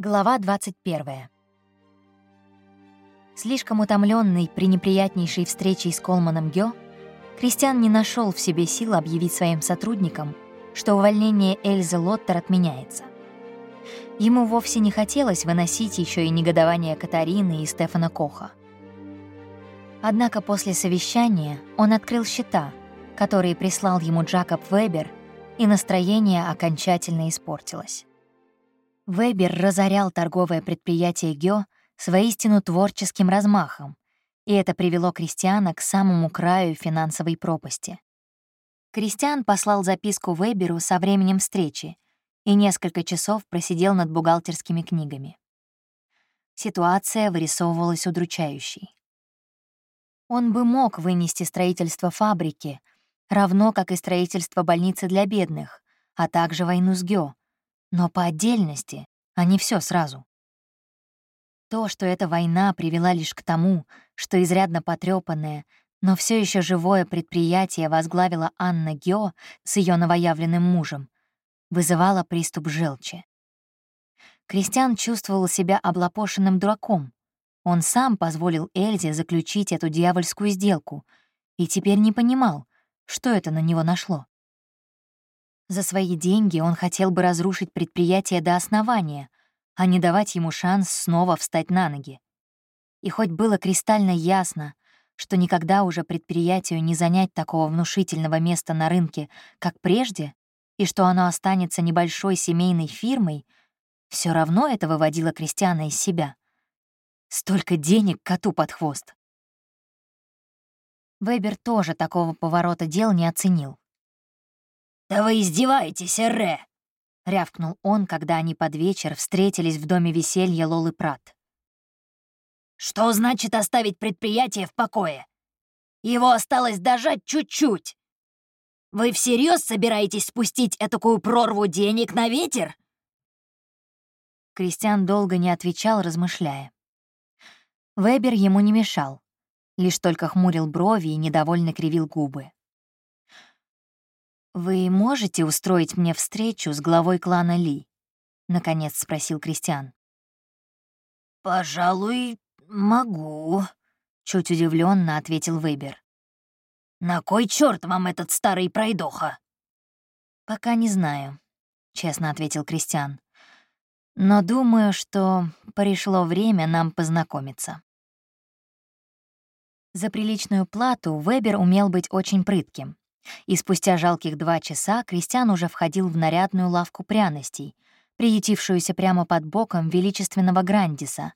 Глава 21. Слишком утомленный при неприятнейшей встрече с Колманом Гё, Кристиан не нашел в себе сил объявить своим сотрудникам, что увольнение Эльзы Лоттер отменяется. Ему вовсе не хотелось выносить еще и негодование Катарины и Стефана Коха. Однако после совещания он открыл счета, которые прислал ему Джакоб Вебер, и настроение окончательно испортилось. Вебер разорял торговое предприятие Гё с воистину творческим размахом, и это привело Кристиана к самому краю финансовой пропасти. Кристиан послал записку Веберу со временем встречи и несколько часов просидел над бухгалтерскими книгами. Ситуация вырисовывалась удручающей. Он бы мог вынести строительство фабрики, равно как и строительство больницы для бедных, а также войну с Гё, но по отдельности, а не все сразу. То, что эта война привела лишь к тому, что изрядно потрепанное, но все еще живое предприятие возглавила Анна Гео с ее новоявленным мужем, вызывало приступ желчи. Кристиан чувствовал себя облапошенным дураком. Он сам позволил Эльзе заключить эту дьявольскую сделку и теперь не понимал, что это на него нашло. За свои деньги он хотел бы разрушить предприятие до основания, а не давать ему шанс снова встать на ноги. И хоть было кристально ясно, что никогда уже предприятию не занять такого внушительного места на рынке, как прежде, и что оно останется небольшой семейной фирмой, все равно это выводило Кристиана из себя. Столько денег коту под хвост. Вебер тоже такого поворота дел не оценил. «Да вы издеваетесь, Эрре!» — рявкнул он, когда они под вечер встретились в доме веселья Лолы Прат. «Что значит оставить предприятие в покое? Его осталось дожать чуть-чуть. Вы всерьез собираетесь спустить этакую прорву денег на ветер?» Кристиан долго не отвечал, размышляя. Вебер ему не мешал, лишь только хмурил брови и недовольно кривил губы. «Вы можете устроить мне встречу с главой клана Ли?» — наконец спросил Кристиан. «Пожалуй, могу», — чуть удивленно ответил Вейбер. «На кой черт вам этот старый пройдоха?» «Пока не знаю», — честно ответил Кристиан. «Но думаю, что пришло время нам познакомиться». За приличную плату Вебер умел быть очень прытким, и спустя жалких два часа Кристиан уже входил в нарядную лавку пряностей, приютившуюся прямо под боком величественного Грандиса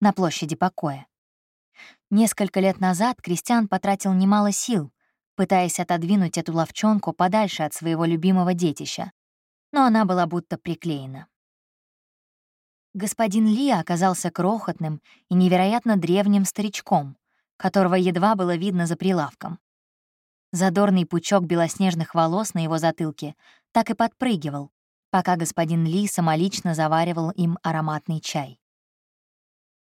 на площади покоя. Несколько лет назад Кристиан потратил немало сил, пытаясь отодвинуть эту ловчонку подальше от своего любимого детища, но она была будто приклеена. Господин Ли оказался крохотным и невероятно древним старичком, которого едва было видно за прилавком. Задорный пучок белоснежных волос на его затылке так и подпрыгивал, пока господин Ли самолично заваривал им ароматный чай.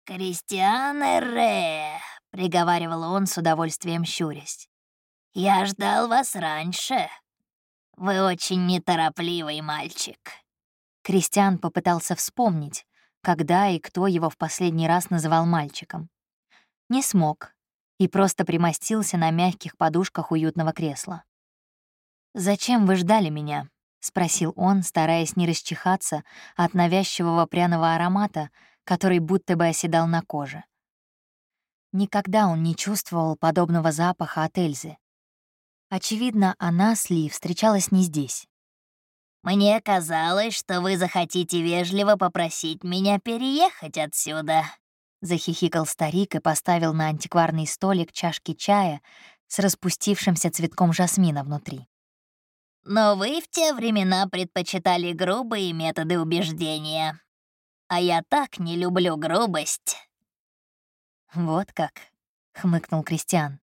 «Кристиан Эрре», — приговаривал он с удовольствием щурясь, — «я ждал вас раньше. Вы очень неторопливый мальчик». Кристиан попытался вспомнить, когда и кто его в последний раз называл мальчиком. Не смог, и просто примостился на мягких подушках уютного кресла. «Зачем вы ждали меня?» — спросил он, стараясь не расчихаться от навязчивого пряного аромата, который будто бы оседал на коже. Никогда он не чувствовал подобного запаха от Эльзы. Очевидно, она с Ли встречалась не здесь. «Мне казалось, что вы захотите вежливо попросить меня переехать отсюда», Захихикал старик и поставил на антикварный столик чашки чая с распустившимся цветком жасмина внутри. «Но вы в те времена предпочитали грубые методы убеждения. А я так не люблю грубость». «Вот как», — хмыкнул Кристиан.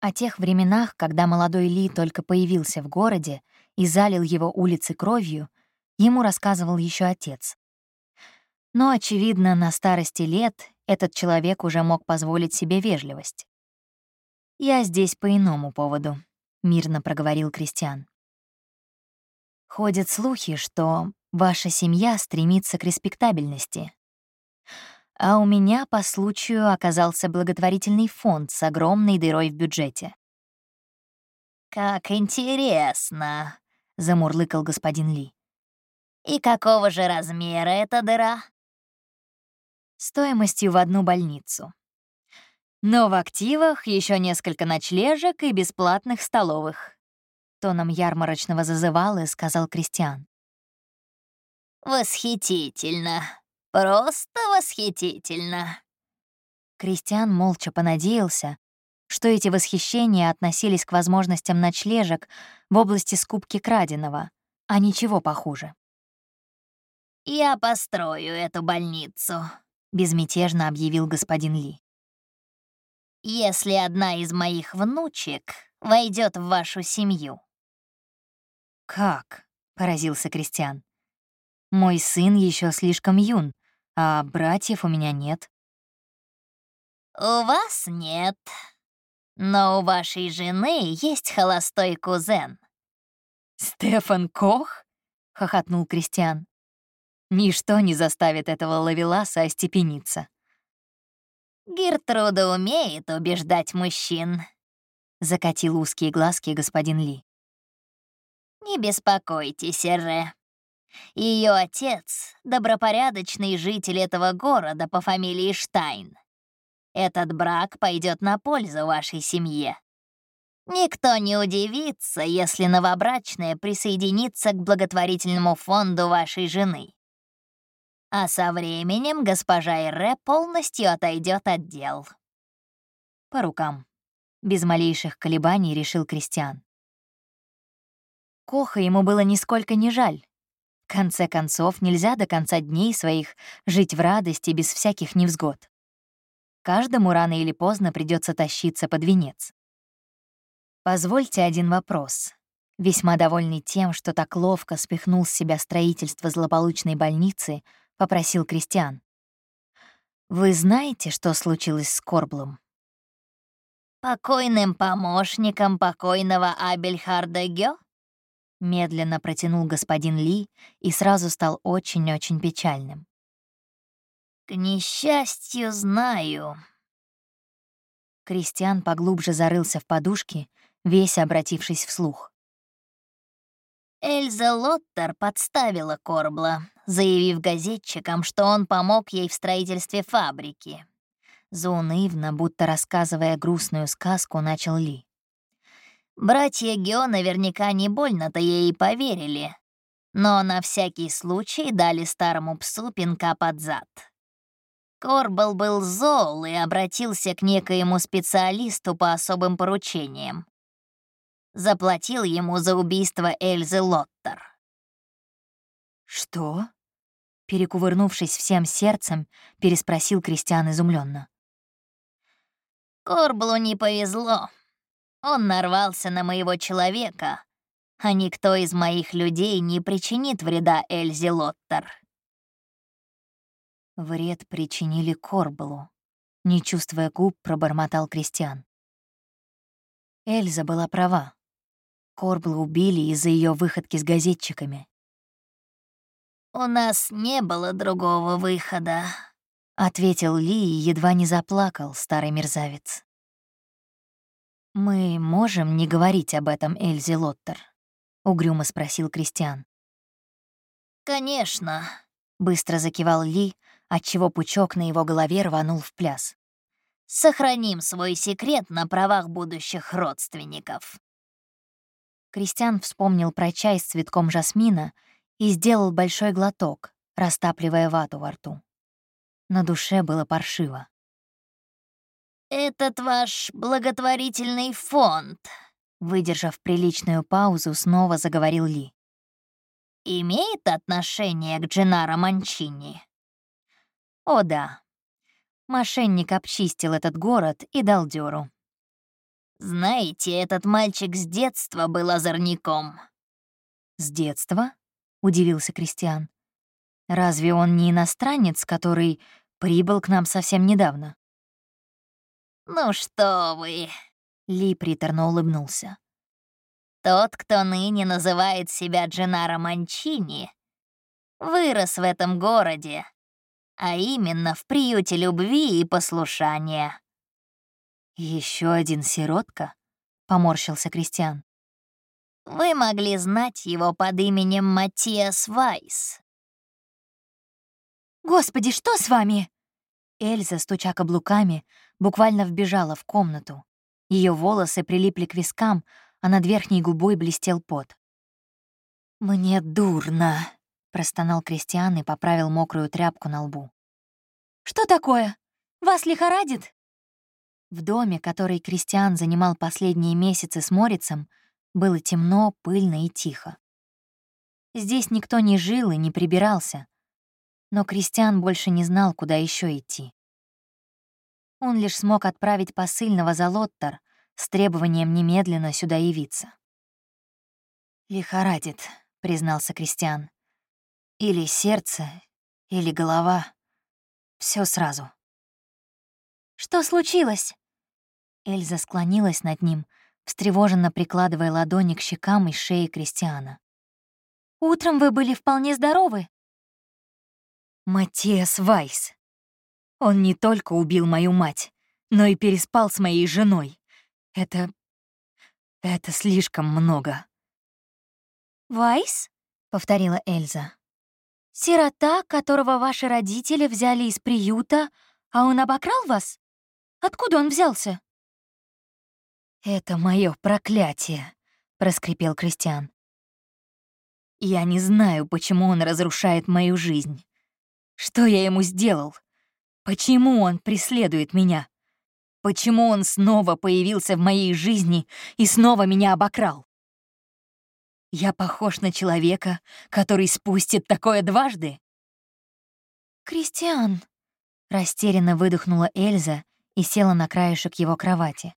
О тех временах, когда молодой Ли только появился в городе и залил его улицы кровью, ему рассказывал еще отец. Но, очевидно, на старости лет этот человек уже мог позволить себе вежливость. «Я здесь по иному поводу», — мирно проговорил Кристиан. Ходят слухи, что ваша семья стремится к респектабельности. А у меня по случаю оказался благотворительный фонд с огромной дырой в бюджете. «Как интересно», — замурлыкал господин Ли. «И какого же размера эта дыра?» Стоимостью в одну больницу. Но в активах еще несколько ночлежек и бесплатных столовых. Тоном ярмарочного зазывалы сказал Кристиан. «Восхитительно! Просто восхитительно!» Кристиан молча понадеялся, что эти восхищения относились к возможностям ночлежек в области скупки краденого, а ничего похуже. «Я построю эту больницу», — безмятежно объявил господин Ли. «Если одна из моих внучек войдет в вашу семью». «Как?» — поразился Кристиан. «Мой сын еще слишком юн, а братьев у меня нет». «У вас нет, но у вашей жены есть холостой кузен». «Стефан Кох?» — хохотнул Кристиан. «Ничто не заставит этого лавеласа остепениться». «Гертруда умеет убеждать мужчин», — закатил узкие глазки господин Ли. «Не беспокойтесь, Эрре. Ее отец — добропорядочный житель этого города по фамилии Штайн. Этот брак пойдет на пользу вашей семье. Никто не удивится, если новобрачная присоединится к благотворительному фонду вашей жены. А со временем госпожа Ире полностью отойдет от дел. По рукам. Без малейших колебаний решил Кристиан. Коха ему было нисколько не жаль. В конце концов, нельзя до конца дней своих жить в радости без всяких невзгод. Каждому рано или поздно придется тащиться под венец. Позвольте один вопрос. Весьма довольный тем, что так ловко спихнул с себя строительство злополучной больницы, попросил Кристиан. «Вы знаете, что случилось с Корблом?» «Покойным помощником покойного Абельхарда Гё?» Медленно протянул господин Ли и сразу стал очень-очень печальным. «К несчастью, знаю». Кристиан поглубже зарылся в подушки, весь обратившись вслух. Эльза Лоттер подставила Корбла, заявив газетчикам, что он помог ей в строительстве фабрики. Заунывно, будто рассказывая грустную сказку, начал Ли. Братья Гео наверняка не больно-то ей поверили, но на всякий случай дали старому псу пинка под зад. Корбал был зол и обратился к некоему специалисту по особым поручениям. Заплатил ему за убийство Эльзы Лоттер. «Что?» Перекувырнувшись всем сердцем, переспросил Кристиан изумленно. Корблу не повезло. Он нарвался на моего человека, а никто из моих людей не причинит вреда Эльзе Лоттер. Вред причинили Корбалу. Не чувствуя губ, пробормотал Кристиан. Эльза была права. Корбла убили из-за ее выходки с газетчиками. «У нас не было другого выхода», — ответил Ли и едва не заплакал, старый мерзавец. «Мы можем не говорить об этом Эльзе Лоттер?» — угрюмо спросил Кристиан. «Конечно», — быстро закивал Ли, отчего пучок на его голове рванул в пляс. «Сохраним свой секрет на правах будущих родственников». Кристиан вспомнил про чай с цветком жасмина и сделал большой глоток, растапливая вату во рту. На душе было паршиво. «Этот ваш благотворительный фонд», выдержав приличную паузу, снова заговорил Ли. «Имеет отношение к Дженаро Манчини?» О да. Мошенник обчистил этот город и дал дёру. «Знаете, этот мальчик с детства был озорником». «С детства?» — удивился Кристиан. «Разве он не иностранец, который прибыл к нам совсем недавно?» «Ну что вы!» — Ли приторно улыбнулся. Тот, кто ныне называет себя Дженаро Манчини, вырос в этом городе, а именно в приюте любви и послушания. Еще один сиротка?» — поморщился Кристиан. «Вы могли знать его под именем Матиас Вайс». «Господи, что с вами?» Эльза, стуча каблуками, буквально вбежала в комнату. Ее волосы прилипли к вискам, а над верхней губой блестел пот. «Мне дурно», — простонал Кристиан и поправил мокрую тряпку на лбу. «Что такое? Вас лихорадит?» В доме, который Кристиан занимал последние месяцы с Морицем, было темно, пыльно и тихо. Здесь никто не жил и не прибирался, но Кристиан больше не знал, куда еще идти. Он лишь смог отправить посыльного за Лоттер с требованием немедленно сюда явиться. «Лихорадит», — признался Кристиан. «Или сердце, или голова. Все сразу». «Что случилось?» Эльза склонилась над ним, встревоженно прикладывая ладони к щекам и шее Кристиана. «Утром вы были вполне здоровы». «Матиас Вайс. Он не только убил мою мать, но и переспал с моей женой. Это... это слишком много». «Вайс?» — повторила Эльза. «Сирота, которого ваши родители взяли из приюта, а он обокрал вас? Откуда он взялся?» «Это мое проклятие», — проскрипел Кристиан. «Я не знаю, почему он разрушает мою жизнь. Что я ему сделал? Почему он преследует меня?» Почему он снова появился в моей жизни и снова меня обокрал? Я похож на человека, который спустит такое дважды? «Кристиан», — растерянно выдохнула Эльза и села на краешек его кровати.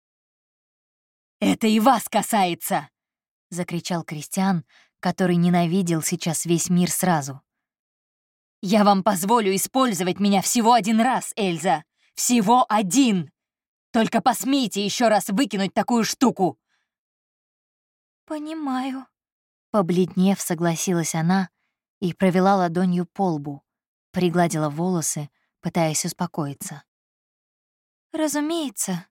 «Это и вас касается!» — закричал Кристиан, который ненавидел сейчас весь мир сразу. «Я вам позволю использовать меня всего один раз, Эльза! Всего один! Только посмейте еще раз выкинуть такую штуку!» «Понимаю», — побледнев, согласилась она и провела ладонью по лбу, пригладила волосы, пытаясь успокоиться. «Разумеется».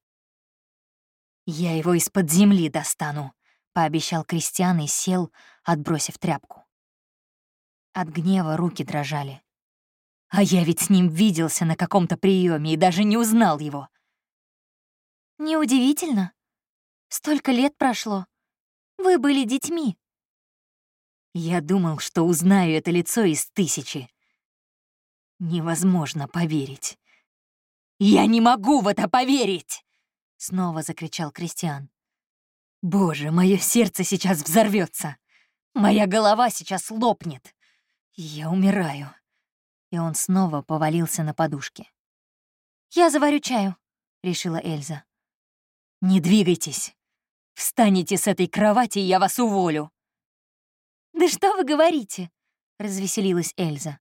«Я его из-под земли достану», — пообещал Кристиан и сел, отбросив тряпку. От гнева руки дрожали. А я ведь с ним виделся на каком-то приеме и даже не узнал его. Неудивительно. Столько лет прошло. Вы были детьми. Я думал, что узнаю это лицо из тысячи. Невозможно поверить. «Я не могу в это поверить!» — снова закричал Кристиан. «Боже, мое сердце сейчас взорвется! Моя голова сейчас лопнет! Я умираю!» И он снова повалился на подушке. «Я заварю чаю», — решила Эльза. «Не двигайтесь. Встанете с этой кровати, и я вас уволю». «Да что вы говорите?» — развеселилась Эльза.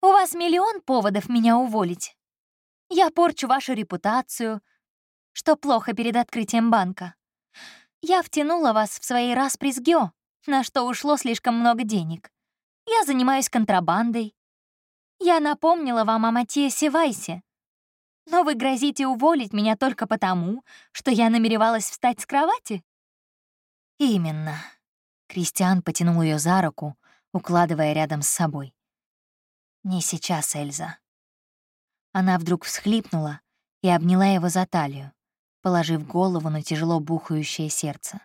«У вас миллион поводов меня уволить. Я порчу вашу репутацию, что плохо перед открытием банка. Я втянула вас в свои распри с Гео, на что ушло слишком много денег. Я занимаюсь контрабандой. Я напомнила вам о Матиасе Вайсе, но вы грозите уволить меня только потому, что я намеревалась встать с кровати?» «Именно». Кристиан потянул ее за руку, укладывая рядом с собой. «Не сейчас, Эльза». Она вдруг всхлипнула и обняла его за талию, положив голову на тяжело бухающее сердце.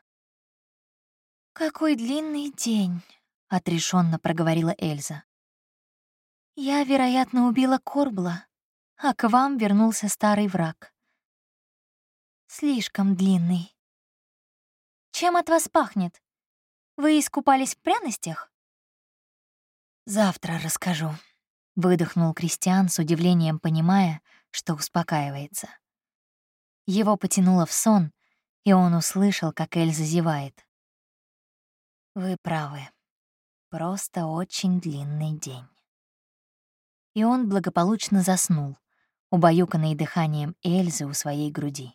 «Какой длинный день», — отрешенно проговорила Эльза. «Я, вероятно, убила Корбла, а к вам вернулся старый враг. Слишком длинный. Чем от вас пахнет? Вы искупались в пряностях? Завтра расскажу, — выдохнул Кристиан с удивлением, понимая, что успокаивается. Его потянуло в сон, и он услышал, как Эльза зевает. «Вы правы. Просто очень длинный день». И он благополучно заснул, убаюканный дыханием Эльзы у своей груди.